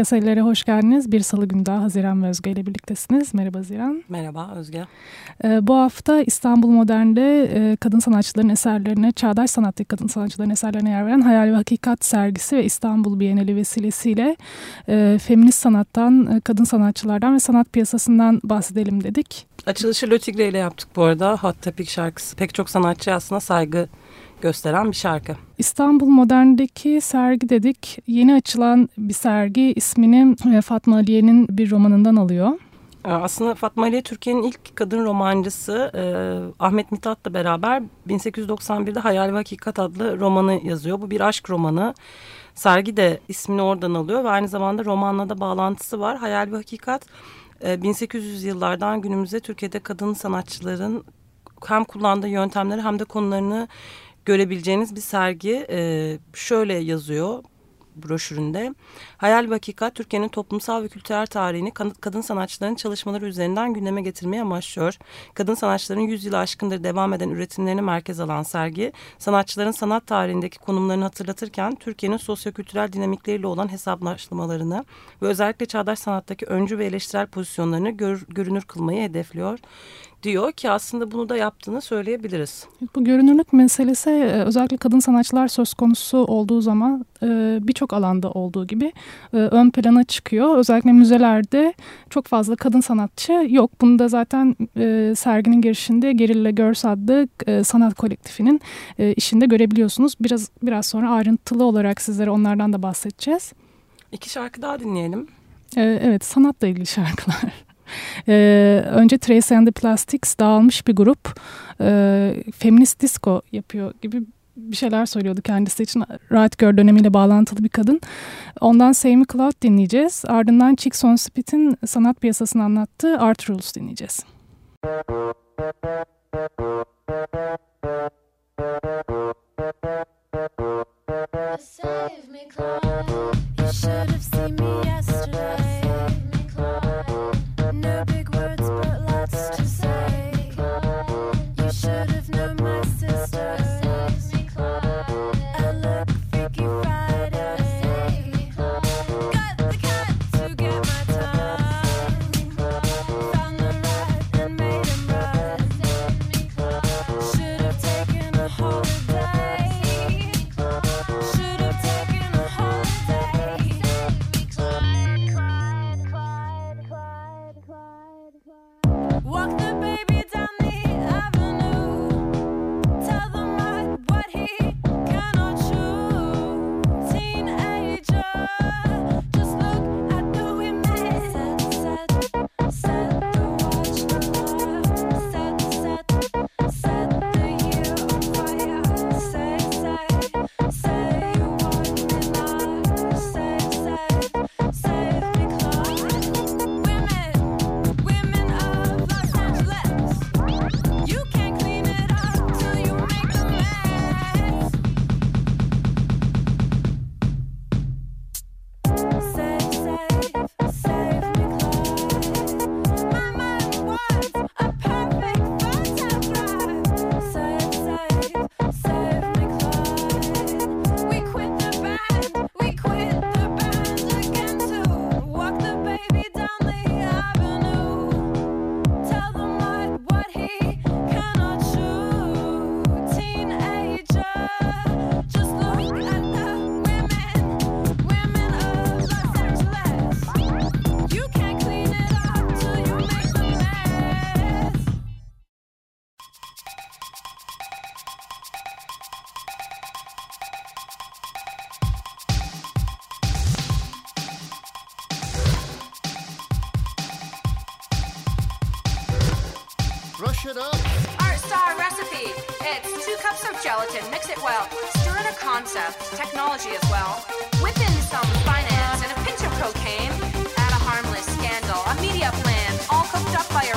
Kaselere hoş geldiniz. Bir salı günü daha Haziran ve Özge ile birliktesiniz. Merhaba Haziran. Merhaba Özge. Ee, bu hafta İstanbul Modern'de e, kadın sanatçıların eserlerine, çağdaş sanattaki kadın sanatçıların eserlerine yer veren Hayal ve Hakikat sergisi ve İstanbul Bienali vesilesiyle e, feminist sanattan, e, kadın sanatçılardan ve sanat piyasasından bahsedelim dedik. Açılışı Lötigre ile yaptık bu arada. Hot Topic şarkısı. Pek çok sanatçı aslında saygı gösteren bir şarkı. İstanbul Modern'deki sergi dedik. Yeni açılan bir sergi ismini e, Fatma Aliye'nin bir romanından alıyor. E, aslında Fatma Aliye Türkiye'nin ilk kadın romancısı e, Ahmet Mithat'la beraber 1891'de Hayal ve Hakikat adlı romanı yazıyor. Bu bir aşk romanı. Sergi de ismini oradan alıyor ve aynı zamanda romanla da bağlantısı var. Hayal ve Hakikat 1800 yıllardan günümüze Türkiye'de kadın sanatçıların hem kullandığı yöntemleri hem de konularını görebileceğiniz bir sergi. E, şöyle yazıyor broşüründe. Hayal ve Hakikat Türkiye'nin toplumsal ve kültürel tarihini kadın sanatçıların çalışmaları üzerinden gündeme getirmeye amaçlıyor. Kadın sanatçıların 100 yılı aşkındır devam eden üretimlerini merkez alan sergi, sanatçıların sanat tarihindeki konumlarını hatırlatırken Türkiye'nin sosyokültürel dinamikleriyle olan hesaplaşmalarını ve özellikle çağdaş sanattaki öncü ve eleştirel pozisyonlarını gör, görünür kılmayı hedefliyor diyor ki aslında bunu da yaptığını söyleyebiliriz. Bu görünürlük meselesi e, özellikle kadın sanatçılar söz konusu olduğu zaman e, birçok alanda olduğu gibi e, ön plana çıkıyor. Özellikle müzelerde çok fazla kadın sanatçı yok. Bunu da zaten serginin girişinde Gerilla Girls adlı sanat kolektifinin işinde görebiliyorsunuz. Biraz biraz sonra ayrıntılı olarak sizlere onlardan da bahsedeceğiz. İki şarkı daha dinleyelim. Evet sanatla ilgili şarkılar. Ee, önce Tracy and the Plastics dağılmış bir grup. Ee, feminist disco yapıyor gibi bir şeyler söylüyordu kendisi için. Right Girl dönemiyle bağlantılı bir kadın. Ondan Sammy Cloud dinleyeceğiz. Ardından Chicks on Spit'in sanat piyasasını anlattığı Art Rules dinleyeceğiz. Me, shit up. Art Star recipe. It's two cups of gelatin. Mix it well. Stir in a concept, technology as well. Whip in some finance and a pinch of cocaine. Add a harmless scandal, a media plan, all cooked up by your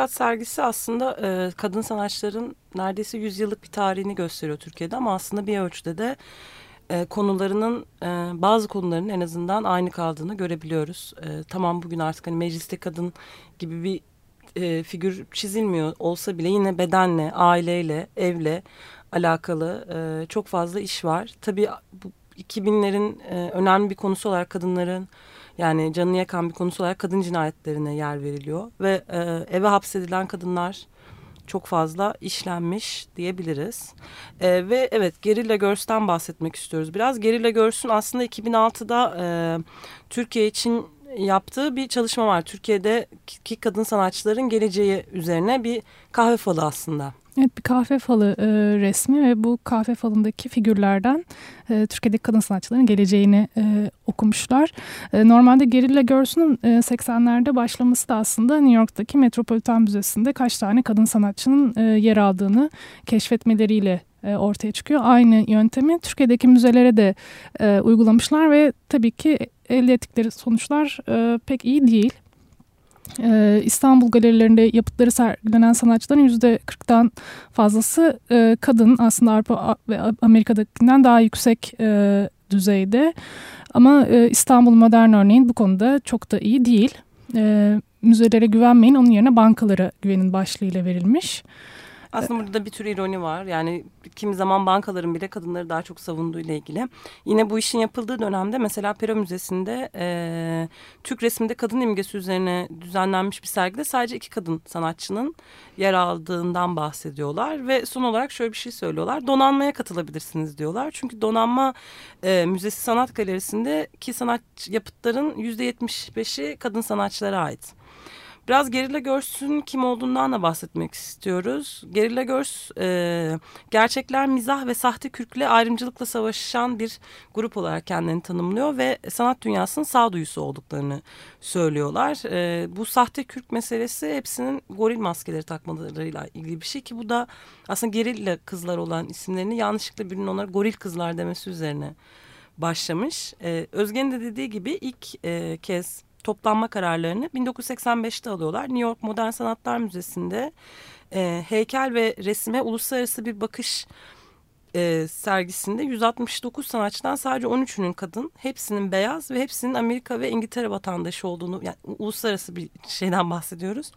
Hakikat sergisi aslında e, kadın sanatçıların neredeyse yüzyıllık bir tarihini gösteriyor Türkiye'de ama aslında bir ölçüde de e, konularının e, bazı konuların en azından aynı kaldığını görebiliyoruz. E, tamam bugün artık hani mecliste kadın gibi bir e, figür çizilmiyor olsa bile yine bedenle, aileyle, evle alakalı e, çok fazla iş var. Tabii bu 2000'lerin e, önemli bir konusu olarak kadınların yani canını yakan bir konusu olarak kadın cinayetlerine yer veriliyor ve e, eve hapsedilen kadınlar çok fazla işlenmiş diyebiliriz. E, ve evet Gerilla Girls'ten bahsetmek istiyoruz biraz. Gerilla Girls'ün aslında 2006'da e, Türkiye için yaptığı bir çalışma var. Türkiye'deki kadın sanatçıların geleceği üzerine bir kahve falı aslında. Evet bir kahve falı e, resmi ve bu kahve falındaki figürlerden e, Türkiye'deki kadın sanatçıların geleceğini e, okumuşlar. E, normalde Gerilla Girls'un e, 80'lerde başlaması da aslında New York'taki Metropolitan Müzesi'nde kaç tane kadın sanatçının e, yer aldığını keşfetmeleriyle e, ortaya çıkıyor. Aynı yöntemi Türkiye'deki müzelere de e, uygulamışlar ve tabii ki elde ettikleri sonuçlar e, pek iyi değil. Ee, İstanbul galerilerinde yapıtları sergilenen sanatçıların yüzde 40'dan fazlası e, kadın aslında Avrupa ve Amerika'dakinden daha yüksek e, düzeyde. Ama e, İstanbul Modern örneğin bu konuda çok da iyi değil. Müzelere güvenmeyin onun yerine bankalara güvenin başlığıyla verilmiş. Aslında burada da bir tür ironi var. Yani kimi zaman bankaların bile kadınları daha çok savunduğu ile ilgili. Yine bu işin yapıldığı dönemde mesela Pera Müzesi'nde e, Türk resminde kadın imgesi üzerine düzenlenmiş bir sergide sadece iki kadın sanatçının yer aldığından bahsediyorlar. Ve son olarak şöyle bir şey söylüyorlar. Donanmaya katılabilirsiniz diyorlar. Çünkü donanma e, müzesi sanat galerisindeki sanat yapıtların yüzde yetmiş beşi kadın sanatçılara ait. Biraz Gerilla Görs'ün kim olduğundan da bahsetmek istiyoruz. Gerilla Görs e, gerçekler mizah ve sahte kürkle ayrımcılıkla savaşan bir grup olarak kendini tanımlıyor ve sanat dünyasının sağduyusu olduklarını söylüyorlar. E, bu sahte kürk meselesi hepsinin goril maskeleri takmalarıyla ilgili bir şey ki bu da aslında gerilla kızlar olan isimlerini yanlışlıkla birinin onlara goril kızlar demesi üzerine başlamış. E, Özge'nin de dediği gibi ilk e, kez toplanma kararlarını 1985'te alıyorlar. New York Modern Sanatlar Müzesi'nde e, heykel ve resime uluslararası bir bakış e, sergisinde 169 sanatçıdan sadece 13'ünün kadın, hepsinin beyaz ve hepsinin Amerika ve İngiltere vatandaşı olduğunu, yani uluslararası bir şeyden bahsediyoruz.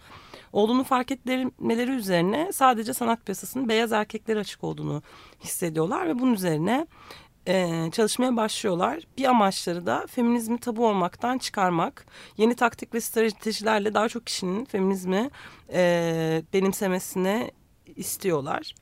Olduğunu fark etmeleri üzerine sadece sanat piyasasının beyaz erkekler açık olduğunu hissediyorlar ve bunun üzerine e, çalışmaya başlıyorlar. Bir amaçları da feminizmi tabu olmaktan çıkarmak. Yeni taktik ve stratejilerle daha çok kişinin feminizmi e, benimsemesini istiyorlar.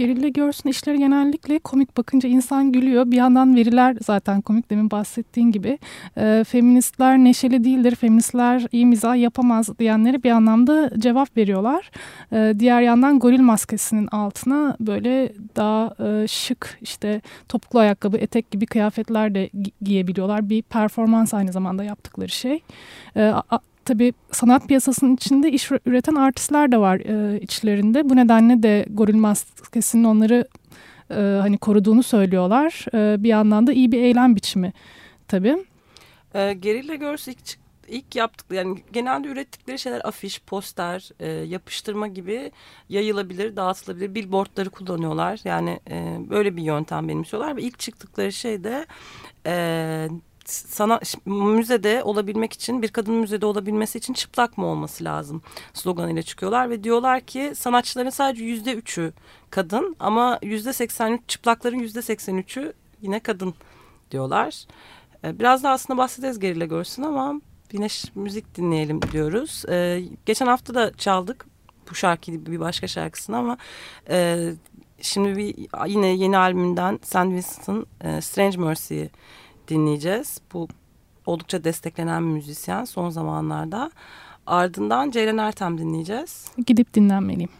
Gerilla görsün işleri genellikle komik bakınca insan gülüyor. Bir yandan veriler zaten komik demin bahsettiğin gibi. E, feministler neşeli değildir, feministler iyi mizah yapamaz diyenlere bir anlamda cevap veriyorlar. E, diğer yandan goril maskesinin altına böyle daha e, şık işte topuklu ayakkabı, etek gibi kıyafetler de gi giyebiliyorlar. Bir performans aynı zamanda yaptıkları şey. E, tabii sanat piyasasının içinde iş üreten artistler de var e, içlerinde. Bu nedenle de goril maskesinin onları e, hani koruduğunu söylüyorlar. E, bir yandan da iyi bir eylem biçimi tabii. E, Gerilla Girls ilk, ilk yaptık yani genelde ürettikleri şeyler afiş, poster, e, yapıştırma gibi yayılabilir, dağıtılabilir. Billboardları kullanıyorlar. Yani e, böyle bir yöntem benimsiyorlar ve ilk çıktıkları şey de e, sana müzede olabilmek için bir kadının müzede olabilmesi için çıplak mı olması lazım sloganıyla çıkıyorlar ve diyorlar ki sanatçıların sadece yüzde üçü kadın ama yüzde seksen üç çıplakların yüzde seksen üçü yine kadın diyorlar. Ee, biraz da aslında bahsederiz geriyle görsün ama yine müzik dinleyelim diyoruz. Ee, geçen hafta da çaldık bu şarkıyı bir başka şarkısını ama e, şimdi bir yine yeni albümünden Sam e, Strange Mercy'yi dinleyeceğiz. Bu oldukça desteklenen bir müzisyen son zamanlarda. Ardından Ceylan Ertem dinleyeceğiz. Gidip dinlenmeliyim.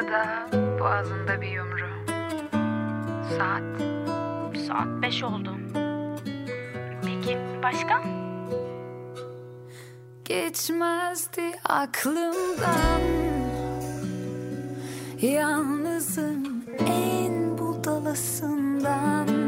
ya da boğazında bir yumru. Saat. Saat beş oldu. Peki başka? Geçmezdi aklımdan Yalnızım en budalasından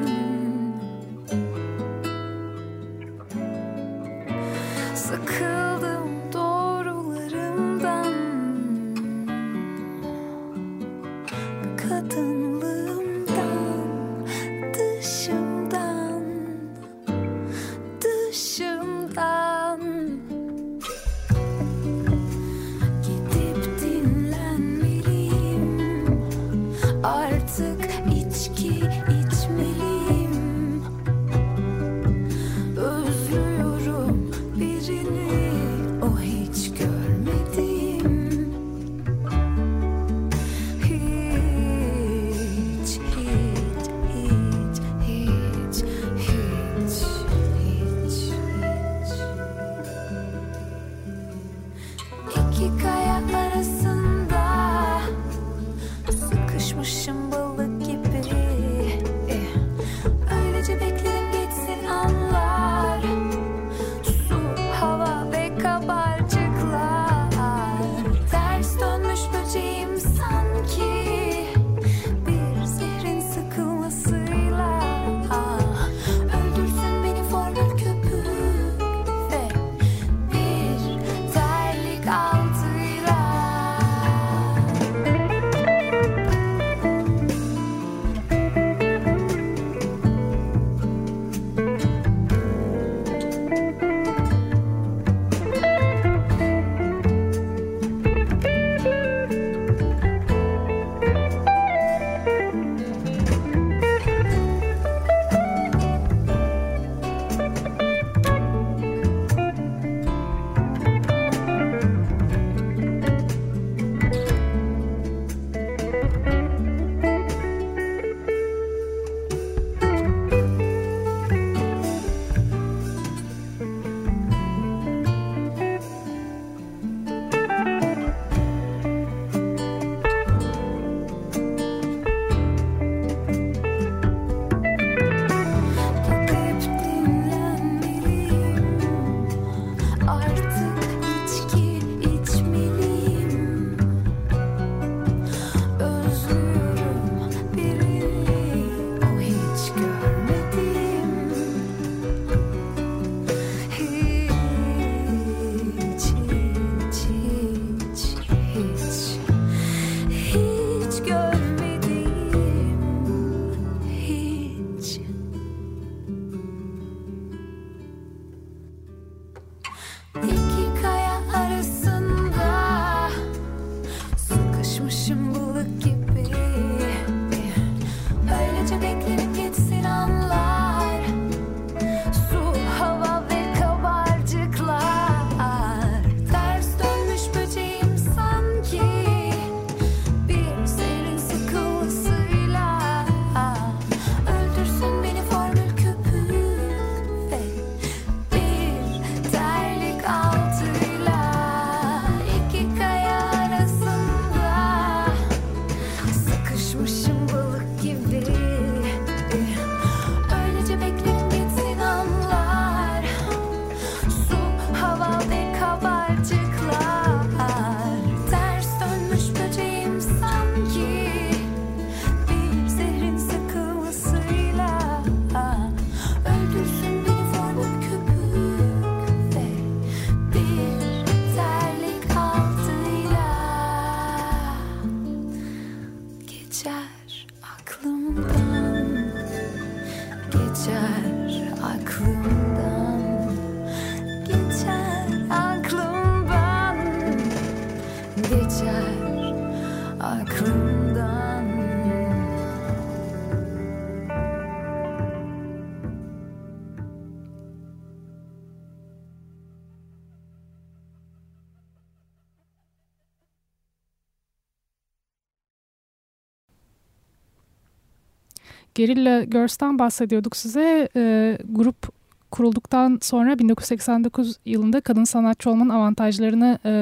Gerilla Girls'tan bahsediyorduk size. E, grup kurulduktan sonra 1989 yılında kadın sanatçı olmanın avantajlarını e,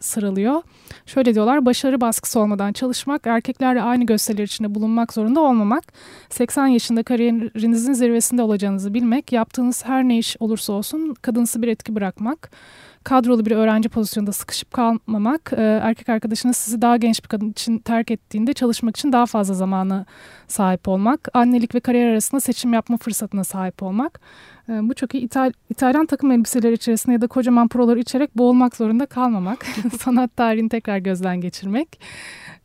sıralıyor. Şöyle diyorlar, başarı baskısı olmadan çalışmak, erkeklerle aynı gösteriler içinde bulunmak zorunda olmamak, 80 yaşında kariyerinizin zirvesinde olacağınızı bilmek, yaptığınız her ne iş olursa olsun kadınsı bir etki bırakmak, kadrolu bir öğrenci pozisyonunda sıkışıp kalmamak, e, erkek arkadaşınız sizi daha genç bir kadın için terk ettiğinde çalışmak için daha fazla zamana sahip olmak, annelik ve kariyer arasında seçim yapma fırsatına sahip olmak. E, bu çok iyi. İtal İtalyan takım elbiseleri içerisinde ya da kocaman proları içerek boğulmak zorunda kalmamak, sanat tarihini tekrar gözden geçirmek.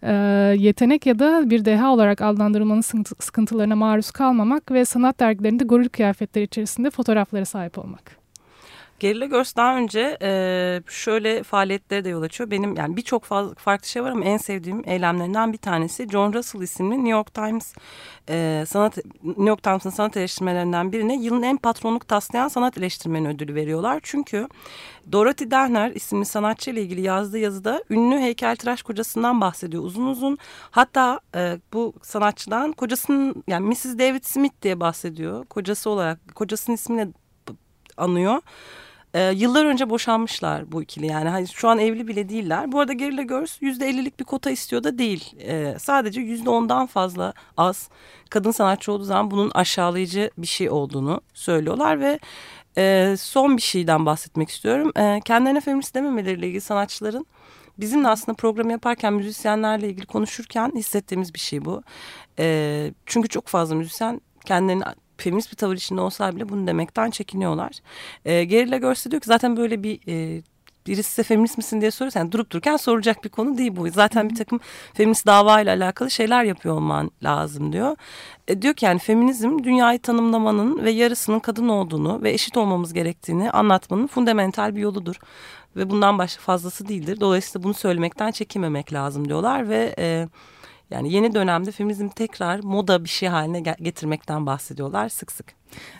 e, yetenek ya da bir deha olarak adlandırılmanın sıkıntılarına maruz kalmamak ve sanat dergilerinde goril kıyafetleri içerisinde fotoğraflara sahip olmak. Gerilla Girls daha önce e, şöyle faaliyetlere de yol açıyor. Benim yani birçok farklı şey var ama en sevdiğim eylemlerinden bir tanesi John Russell isimli New York Times e, sanat New York Times'ın sanat eleştirmelerinden birine yılın en patronluk taslayan sanat eleştirmeni ödülü veriyorlar. Çünkü Dorothy Dehner isimli sanatçı ile ilgili yazdığı yazıda ünlü heykeltıraş kocasından bahsediyor uzun uzun. Hatta e, bu sanatçıdan kocasının yani Mrs. David Smith diye bahsediyor. Kocası olarak kocasının ismini anıyor. Ee, yıllar önce boşanmışlar bu ikili yani hani şu an evli bile değiller. Bu arada Gerilla Girls yüzde ellilik bir kota istiyor da değil. Ee, sadece yüzde ondan fazla az kadın sanatçı olduğu zaman bunun aşağılayıcı bir şey olduğunu söylüyorlar ve e, son bir şeyden bahsetmek istiyorum. E, kendilerine feminist dememeleriyle ilgili sanatçıların bizimle aslında programı yaparken müzisyenlerle ilgili konuşurken hissettiğimiz bir şey bu. E, çünkü çok fazla müzisyen kendilerini feminist bir tavır içinde olsa bile bunu demekten çekiniyorlar. E, Gerilla Görse diyor ki zaten böyle bir e, birisi size feminist misin diye soruyorsa yani durup dururken soracak bir konu değil bu. Zaten bir takım feminist dava ile alakalı şeyler yapıyor olman lazım diyor. E, diyor ki yani feminizm dünyayı tanımlamanın ve yarısının kadın olduğunu ve eşit olmamız gerektiğini anlatmanın fundamental bir yoludur. Ve bundan başka fazlası değildir. Dolayısıyla bunu söylemekten çekinmemek lazım diyorlar ve... E, yani yeni dönemde feminizm tekrar moda bir şey haline getirmekten bahsediyorlar sık sık.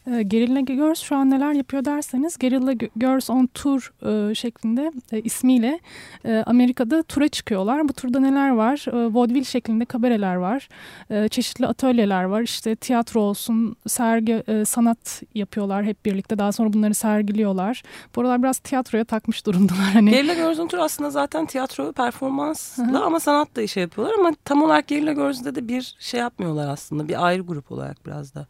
E, Guerrilla Girls şu an neler yapıyor derseniz Guerrilla Girls on Tour e, şeklinde e, ismiyle e, Amerika'da tura çıkıyorlar. Bu turda neler var? E, vaudeville şeklinde kabareler var. E, çeşitli atölyeler var. İşte tiyatro olsun, sergi, e, sanat yapıyorlar hep birlikte. Daha sonra bunları sergiliyorlar. Bu aralar biraz tiyatroya takmış durumdalar. Hani... Guerrilla Girls on Tour aslında zaten tiyatro performansla ama sanat da işe yapıyorlar. Ama tam olarak Guerrilla Girls'de de bir şey yapmıyorlar aslında. Bir ayrı grup olarak biraz da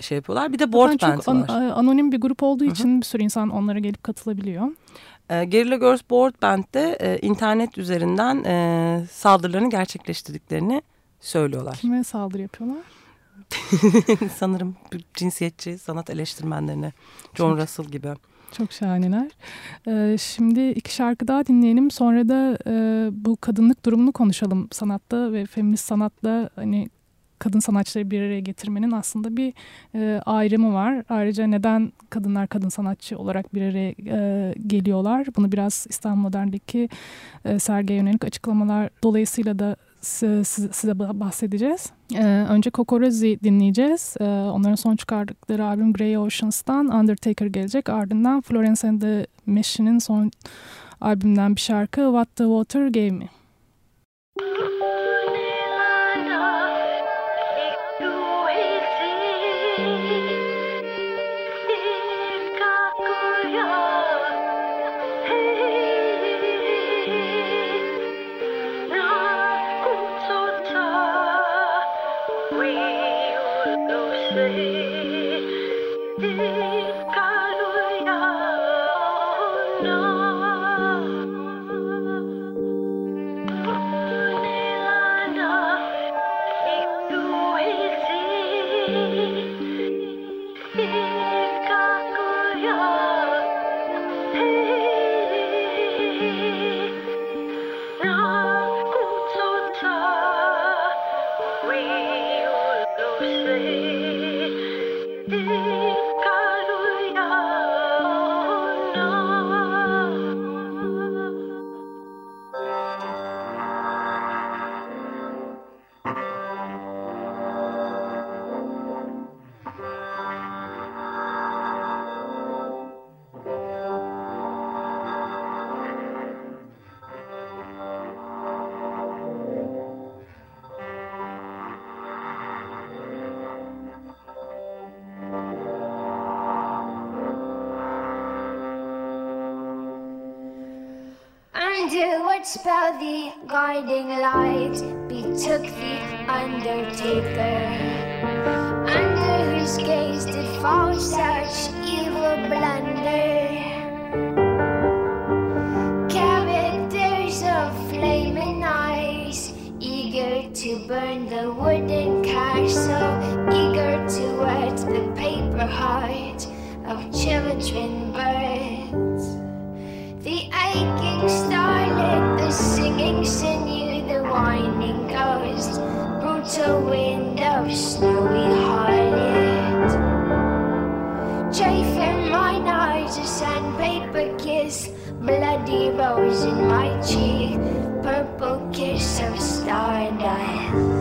şey yapıyorlar. Bir de board band çok var. An anonim bir grup olduğu için Hı-hı. bir sürü insan onlara gelip katılabiliyor. E, Guerrilla Girls Board Band'de e, internet üzerinden e, saldırılarını gerçekleştirdiklerini söylüyorlar. Kime saldırı yapıyorlar? Sanırım cinsiyetçi sanat eleştirmenlerine. John Russell gibi. Çok şahaneler. Ee, şimdi iki şarkı daha dinleyelim. Sonra da e, bu kadınlık durumunu konuşalım sanatta ve feminist sanatla hani kadın sanatçıları bir araya getirmenin aslında bir e, ayrımı var. Ayrıca neden kadınlar kadın sanatçı olarak bir araya e, geliyorlar? Bunu biraz İstanbul Modern'deki e, sergiye yönelik açıklamalar dolayısıyla da size, size bahsedeceğiz. Ee, önce Kokorozi dinleyeceğiz. Ee, onların son çıkardıkları albüm Grey Oceans'tan Undertaker gelecek. Ardından Florence and the Machine'in son albümden bir şarkı What the Water Gave Me. Spell the guiding light betook the undertaker. Under whose gaze did fall such evil blunder. Characters of flaming eyes, eager to burn the wooden castle, eager to wet the paper heart of children birds. The aching Kinks in you, the winding coast Brutal wind of snowy highlight. Chafing my nose, a sandpaper kiss, bloody rose in my cheek, purple kiss of stardust.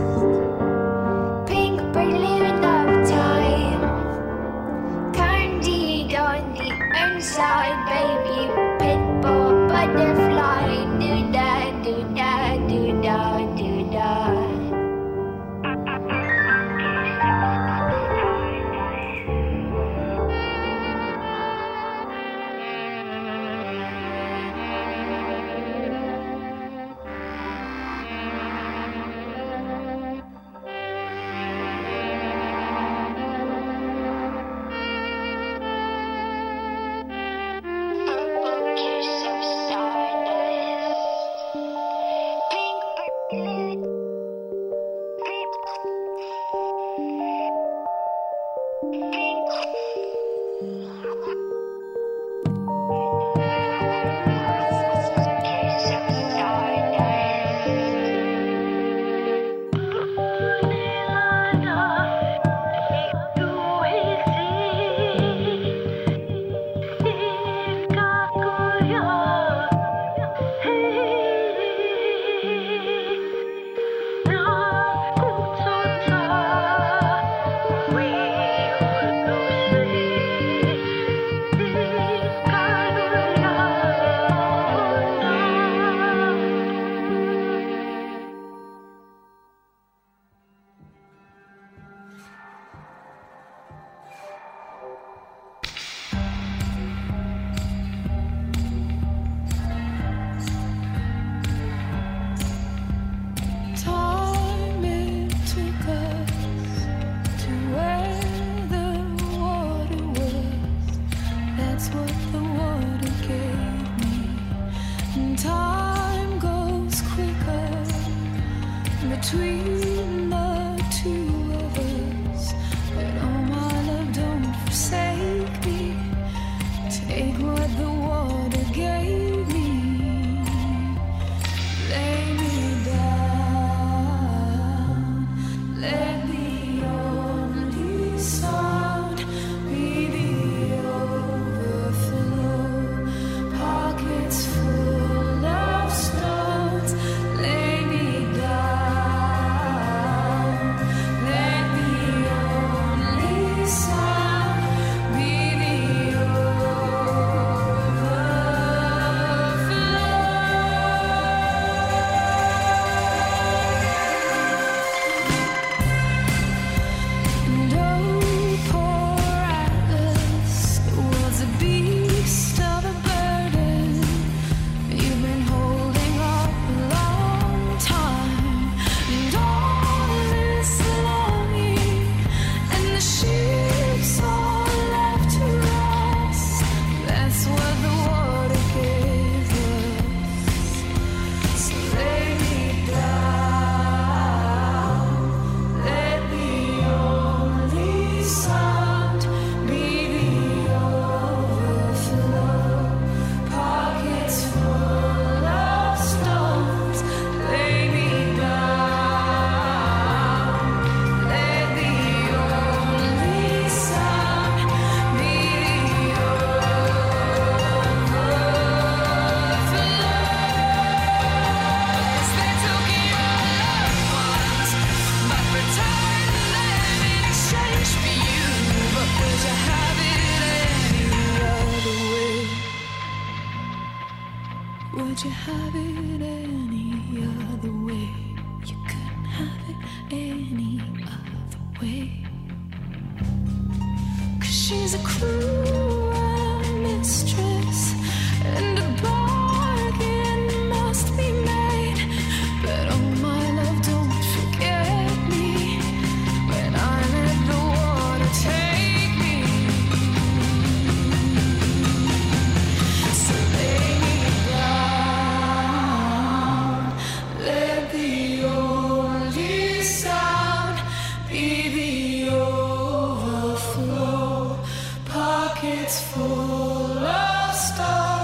pockets full of stars.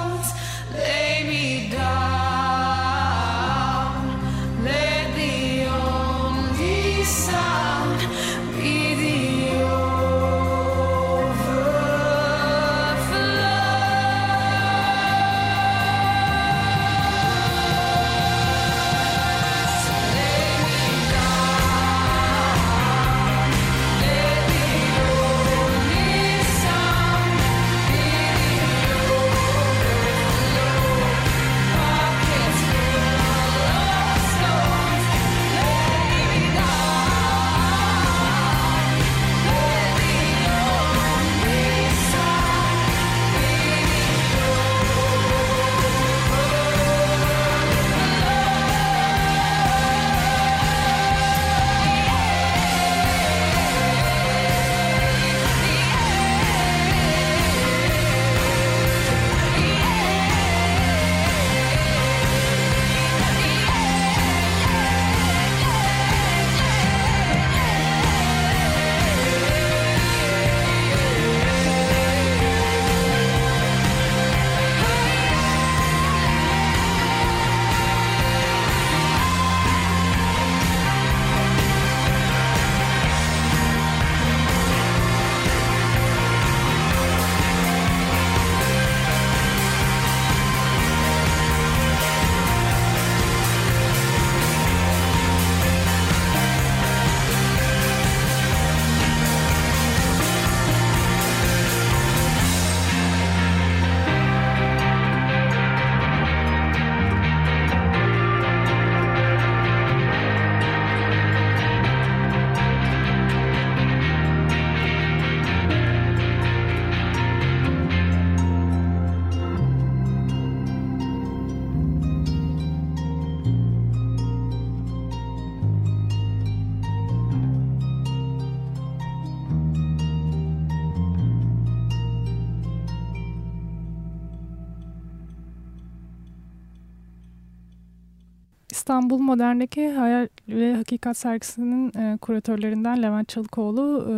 İstanbul Modern'deki Hayal ve Hakikat sergisinin e, kuratörlerinden Levent Çalıkoğlu e,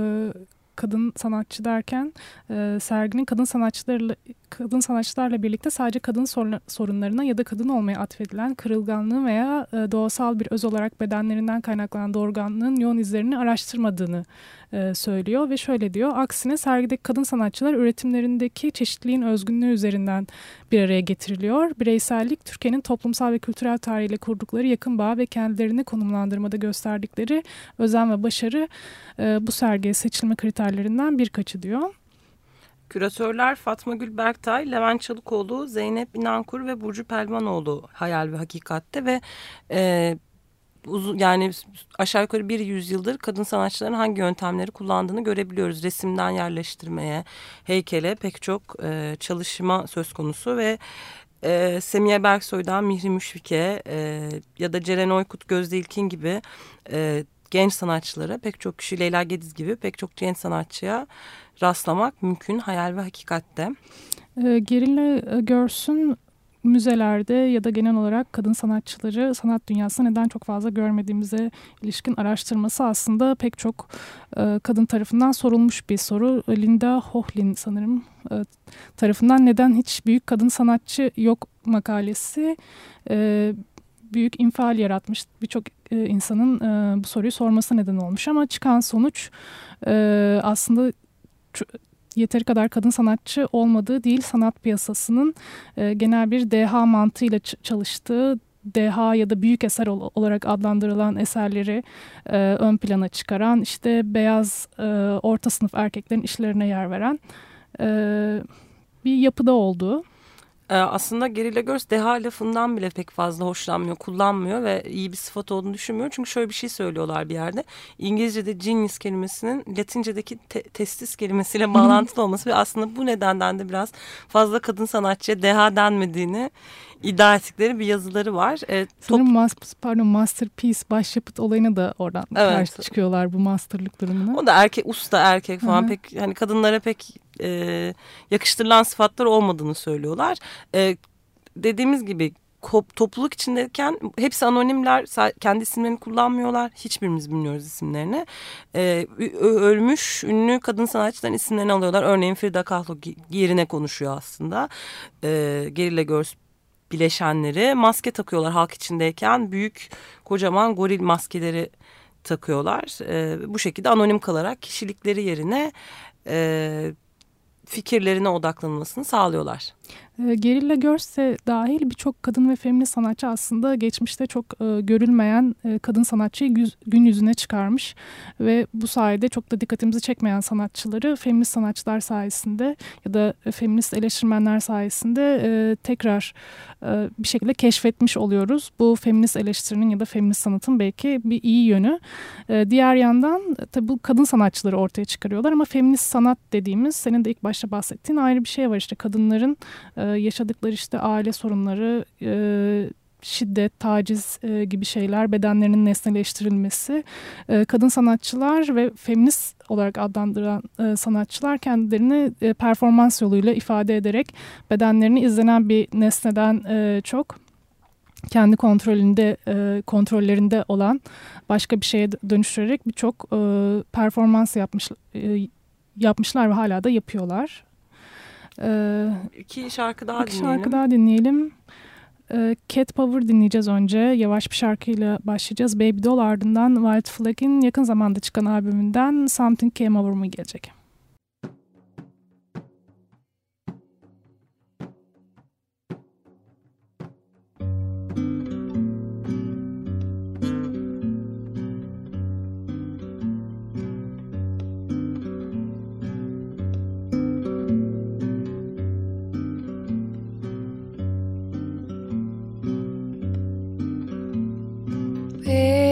kadın sanatçı derken e, serginin kadın sanatçılarla kadın sanatçılarla birlikte sadece kadın sorunlarına ya da kadın olmaya atfedilen kırılganlığı veya e, doğasal bir öz olarak bedenlerinden kaynaklanan doğurganlığın yoğun izlerini araştırmadığını e, söylüyor ve şöyle diyor. Aksine sergideki kadın sanatçılar üretimlerindeki çeşitliliğin özgünlüğü üzerinden bir araya getiriliyor. Bireysellik Türkiye'nin toplumsal ve kültürel tarihiyle kurdukları yakın bağ ve kendilerini konumlandırmada gösterdikleri özen ve başarı e, bu sergiye seçilme kriterlerinden birkaçı diyor. Küratörler Fatma Gül Berktay, Levent Çalıkoğlu, Zeynep İnankur ve Burcu Pelvanoğlu Hayal ve Hakikat'te ve e, uzun yani aşağı yukarı bir yüzyıldır kadın sanatçıların hangi yöntemleri kullandığını görebiliyoruz. Resimden yerleştirmeye, heykele pek çok e, çalışma söz konusu ve e, Semiye Berksoy'dan Mihri Müşfike e, ya da Ceren Oykut Gözde İlkin gibi e, genç sanatçılara pek çok kişi Leyla Gediz gibi pek çok genç sanatçıya rastlamak mümkün hayal ve hakikatte. E, Gerilla Görs'ün müzelerde ya da genel olarak kadın sanatçıları sanat dünyasında neden çok fazla görmediğimize ilişkin araştırması aslında pek çok e, kadın tarafından sorulmuş bir soru. Linda Hohlin sanırım e, tarafından neden hiç büyük kadın sanatçı yok makalesi e, büyük infial yaratmış. Birçok e, insanın e, bu soruyu sorması neden olmuş ama çıkan sonuç e, aslında yeteri kadar kadın sanatçı olmadığı değil sanat piyasasının e, genel bir deha mantığıyla çalıştığı deha ya da büyük eser olarak adlandırılan eserleri e, ön plana çıkaran işte beyaz e, orta sınıf erkeklerin işlerine yer veren e, bir yapıda olduğu. Ee, aslında Gerilla Görs deha lafından bile pek fazla hoşlanmıyor, kullanmıyor ve iyi bir sıfat olduğunu düşünmüyor. Çünkü şöyle bir şey söylüyorlar bir yerde. İngilizce'de genius kelimesinin Latince'deki te testis kelimesiyle bağlantılı olması ve aslında bu nedenden de biraz fazla kadın sanatçıya deha denmediğini iddia ettikleri bir yazıları var. E, Sanırım mas pardon masterpiece başyapıt olayına da oradan evet. karşı çıkıyorlar bu masterlık durumuna. O da erkek usta erkek falan Hı -hı. pek hani kadınlara pek e, yakıştırılan sıfatlar olmadığını söylüyorlar. E, dediğimiz gibi topluluk içindeyken hepsi anonimler kendi isimlerini kullanmıyorlar hiçbirimiz bilmiyoruz isimlerini ee, ölmüş ünlü kadın sanatçıların isimlerini alıyorlar örneğin Frida Kahlo yerine konuşuyor aslında ee, Gerilla Girls bileşenleri maske takıyorlar halk içindeyken büyük kocaman goril maskeleri takıyorlar ee, bu şekilde anonim kalarak kişilikleri yerine e, fikirlerine odaklanmasını sağlıyorlar. E, Gerilla Görse dahil birçok kadın ve feminist sanatçı aslında geçmişte çok e, görülmeyen e, kadın sanatçıyı gün yüzüne çıkarmış ve bu sayede çok da dikkatimizi çekmeyen sanatçıları feminist sanatçılar sayesinde ya da feminist eleştirmenler sayesinde e, tekrar bir şekilde keşfetmiş oluyoruz. Bu feminist eleştirinin ya da feminist sanatın belki bir iyi yönü. Diğer yandan tabi bu kadın sanatçıları ortaya çıkarıyorlar ama feminist sanat dediğimiz senin de ilk başta bahsettiğin ayrı bir şey var işte kadınların e, yaşadıkları işte aile sorunları, e, şiddet, taciz e, gibi şeyler, bedenlerinin nesneleştirilmesi, e, kadın sanatçılar ve feminist olarak adlandıran sanatçılar kendilerini performans yoluyla ifade ederek bedenlerini izlenen bir nesneden çok kendi kontrolünde e, kontrollerinde olan başka bir şeye dönüştürerek birçok e, performans yapmış e, yapmışlar ve hala da yapıyorlar. Ee, iki şarkı daha iki dinleyelim. şarkı daha dinleyelim. Ee, Cat Power dinleyeceğiz önce. Yavaş bir şarkıyla başlayacağız. Baby Doll ardından Wild Flag'in yakın zamanda çıkan albümünden Something Came Over Me gelecek. air.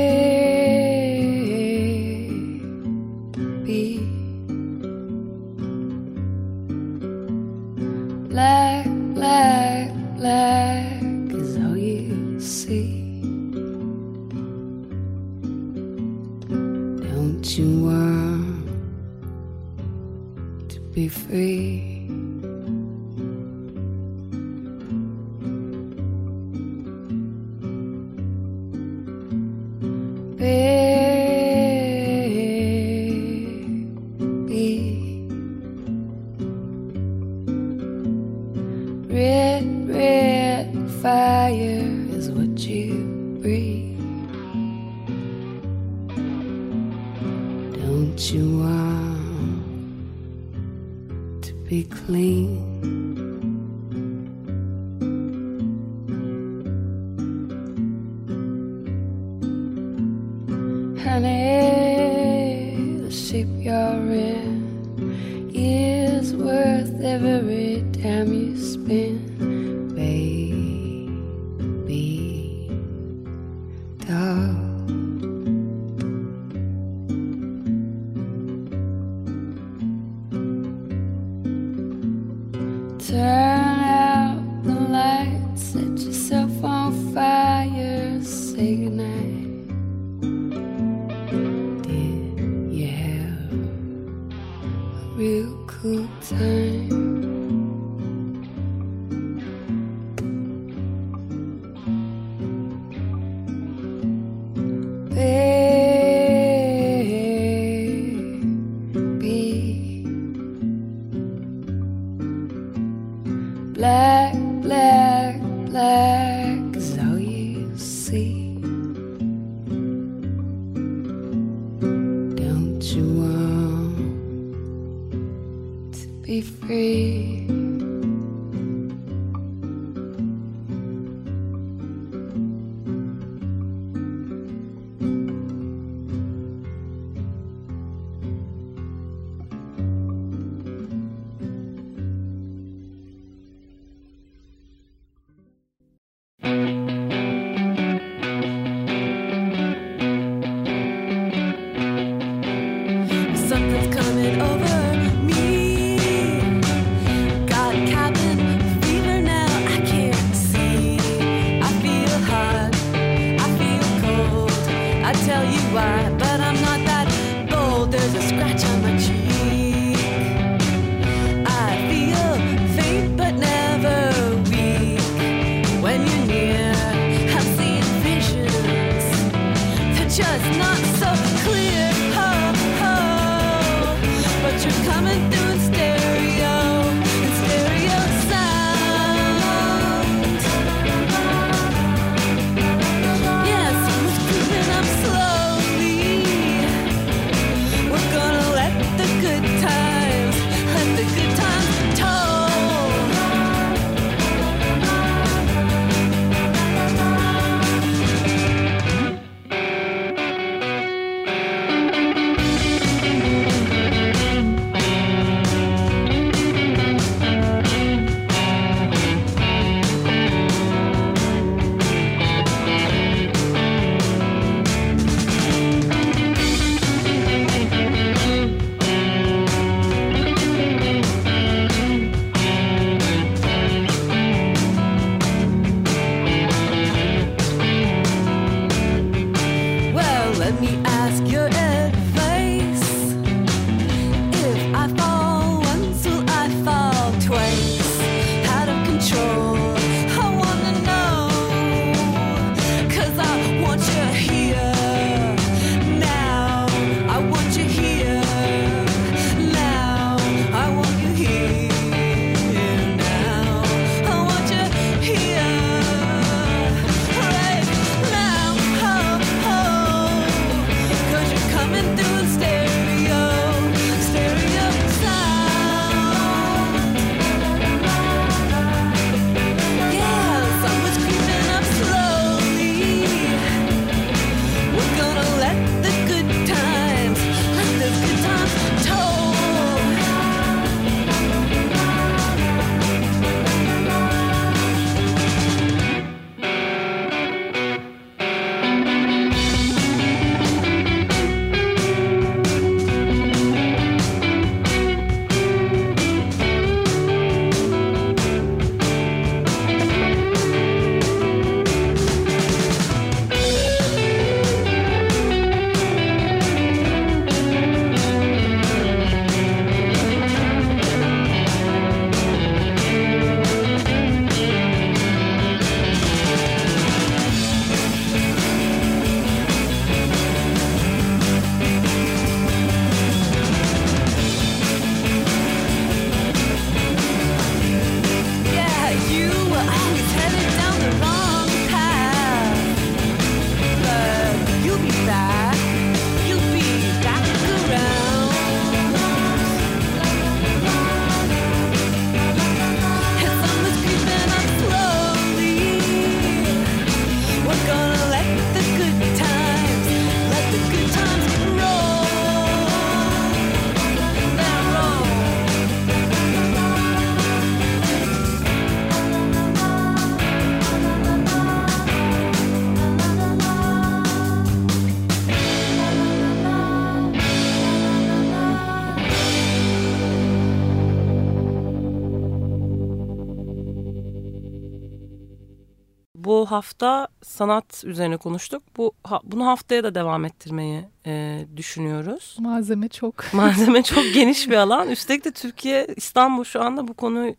Üzerine konuştuk. Bu ha, bunu haftaya da devam ettirmeyi e, düşünüyoruz. Malzeme çok. Malzeme çok geniş bir alan. Üstelik de Türkiye, İstanbul şu anda bu konuyu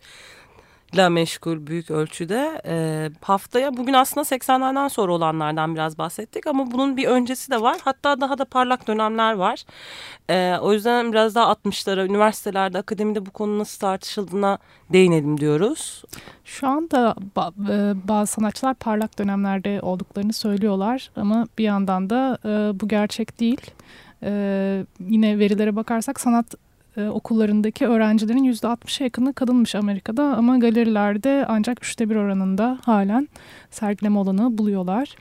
la meşgul büyük ölçüde. E, haftaya bugün aslında 80'lerden sonra olanlardan biraz bahsettik ama bunun bir öncesi de var. Hatta daha da parlak dönemler var. E, o yüzden biraz daha 60'lara, üniversitelerde, akademide bu konu nasıl tartışıldığına değinelim diyoruz. Şu anda bazı sanatçılar parlak dönemlerde olduklarını söylüyorlar ama bir yandan da bu gerçek değil. Yine verilere bakarsak sanat e, okullarındaki öğrencilerin %60'a yakını kadınmış Amerika'da ama galerilerde ancak üçte bir oranında halen sergileme alanı buluyorlar.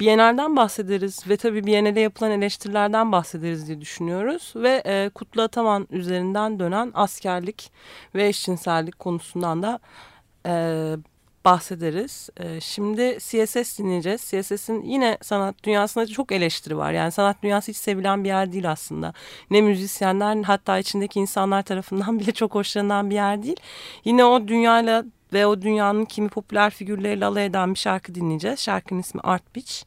Bienal'den bahsederiz ve tabii Bienal'e yapılan eleştirilerden bahsederiz diye düşünüyoruz. Ve e, Kutlu Ataman üzerinden dönen askerlik ve eşcinsellik konusundan da e, bahsederiz. Ee, şimdi CSS dinleyeceğiz. CSS'in yine sanat dünyasında çok eleştiri var. Yani sanat dünyası hiç sevilen bir yer değil aslında. Ne müzisyenler hatta içindeki insanlar tarafından bile çok hoşlanan bir yer değil. Yine o dünyayla ve o dünyanın kimi popüler figürleriyle alay eden bir şarkı dinleyeceğiz. Şarkının ismi Art Beach.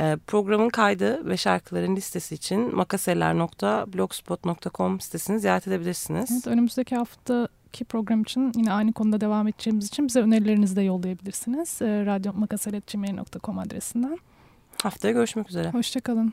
Ee, programın kaydı ve şarkıların listesi için makaseller.blogspot.com sitesini ziyaret edebilirsiniz. Evet, önümüzdeki hafta ki program için yine aynı konuda devam edeceğimiz için bize önerilerinizi de yollayabilirsiniz. E, radyomakasal.gmail.com adresinden. Haftaya görüşmek üzere. Hoşçakalın.